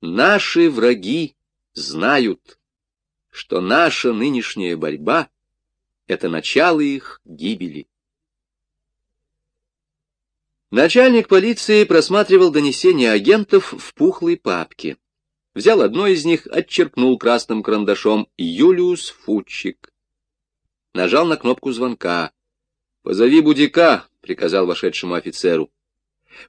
Наши враги знают, что наша нынешняя борьба — это начало их гибели. Начальник полиции просматривал донесения агентов в пухлой папке. Взял одно из них, отчеркнул красным карандашом «Юлиус Фучик». Нажал на кнопку звонка. «Позови Будяка», — приказал вошедшему офицеру.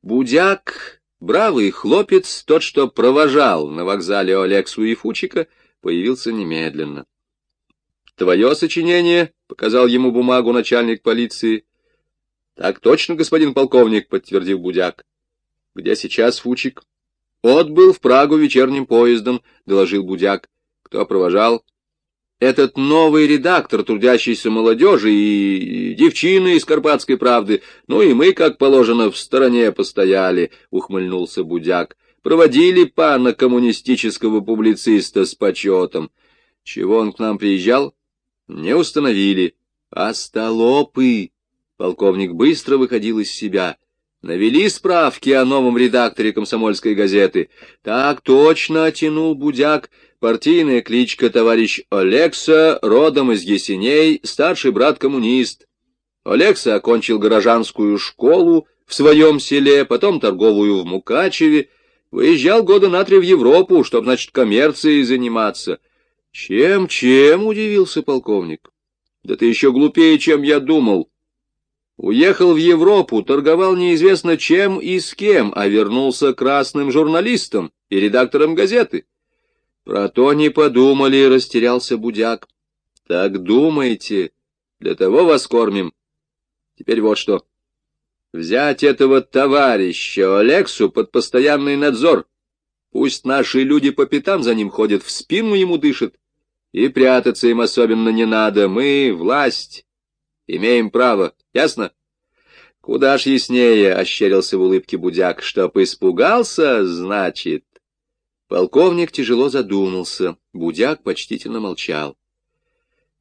Будяк, бравый хлопец, тот, что провожал на вокзале Олексу и Фучика, появился немедленно. «Твое сочинение?» — показал ему бумагу начальник полиции. «Так точно, господин полковник», — подтвердил Будяк. «Где сейчас Фучик?» «Отбыл в Прагу вечерним поездом», — доложил Будяк. «Кто провожал?» «Этот новый редактор, трудящийся молодежи и, девчины из «Карпатской правды». Ну и мы, как положено, в стороне постояли», — ухмыльнулся Будяк. «Проводили пана коммунистического публициста с почетом. Чего он к нам приезжал?» «Не установили». «Остолопы!» Полковник быстро выходил из себя. Навели справки о новом редакторе комсомольской газеты. Так точно тянул Будяк. Партийная кличка товарищ Олекса, родом из Есеней, старший брат-коммунист. Олекса окончил горожанскую школу в своем селе, потом торговую в Мукачеве. Выезжал года на три в Европу, чтоб, значит, коммерцией заниматься. Чем-чем, удивился полковник. Да ты еще глупее, чем я думал. Уехал в Европу, торговал неизвестно чем и с кем, а вернулся красным журналистом и редактором газеты. Про то не подумали, растерялся Будяк. Так думаете, для того вас кормим. Теперь вот что. Взять этого товарища Алексу под постоянный надзор. Пусть наши люди по пятам за ним ходят, в спину ему дышат. И прятаться им особенно не надо. Мы, власть, имеем право. Ясно? Куда ж яснее, — ощерился в улыбке Будяк, — чтоб испугался, значит. Полковник тяжело задумался, Будяк почтительно молчал.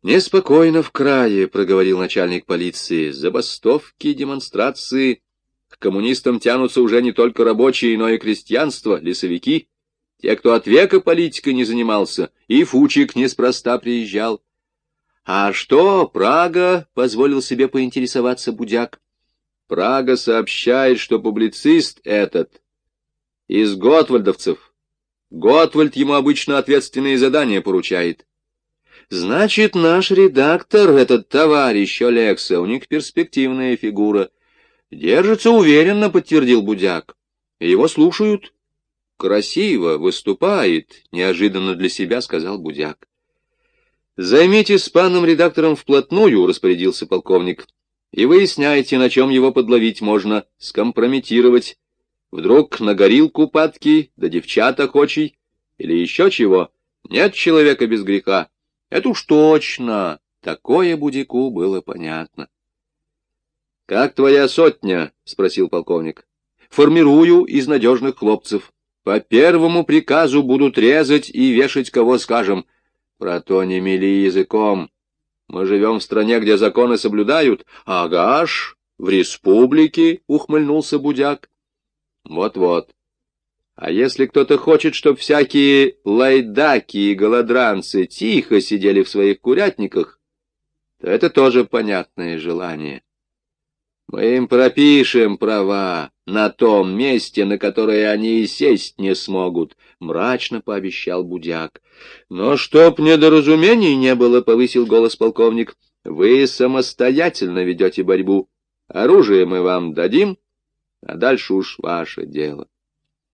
«Неспокойно в крае», — проговорил начальник полиции. «Забастовки, демонстрации. К коммунистам тянутся уже не только рабочие, но и крестьянство, лесовики. Те, кто от века политикой не занимался, и Фучик неспроста приезжал. «А что, Прага?» — позволил себе поинтересоваться Будяк. «Прага сообщает, что публицист этот из Готвальдовцев. Готвальд ему обычно ответственные задания поручает. Значит, наш редактор, этот товарищ Олекса, у них перспективная фигура. Держится уверенно, подтвердил Будяк. Его слушают. Красиво выступает, неожиданно для себя сказал Будяк. «Займите с паном редактором вплотную», — распорядился полковник, «и выясняйте, на чем его подловить можно, скомпрометировать. Вдруг на горилку падки, да девчата хочей, или еще чего. Нет человека без греха. Это уж точно, такое Будику было понятно». «Как твоя сотня?» — спросил полковник. «Формирую из надежных хлопцев. По первому приказу будут резать и вешать, кого скажем». Про то не мели языком. Мы живем в стране, где законы соблюдают. Агаш, в республике, — ухмыльнулся Будяк. Вот-вот. А если кто-то хочет, чтоб всякие лайдаки и голодранцы тихо сидели в своих курятниках, то это тоже понятное желание. Мы им пропишем права на том месте, на которое они и сесть не смогут, — мрачно пообещал Будяк. — Но чтоб недоразумений не было, — повысил голос полковник, — вы самостоятельно ведете борьбу. Оружие мы вам дадим, а дальше уж ваше дело.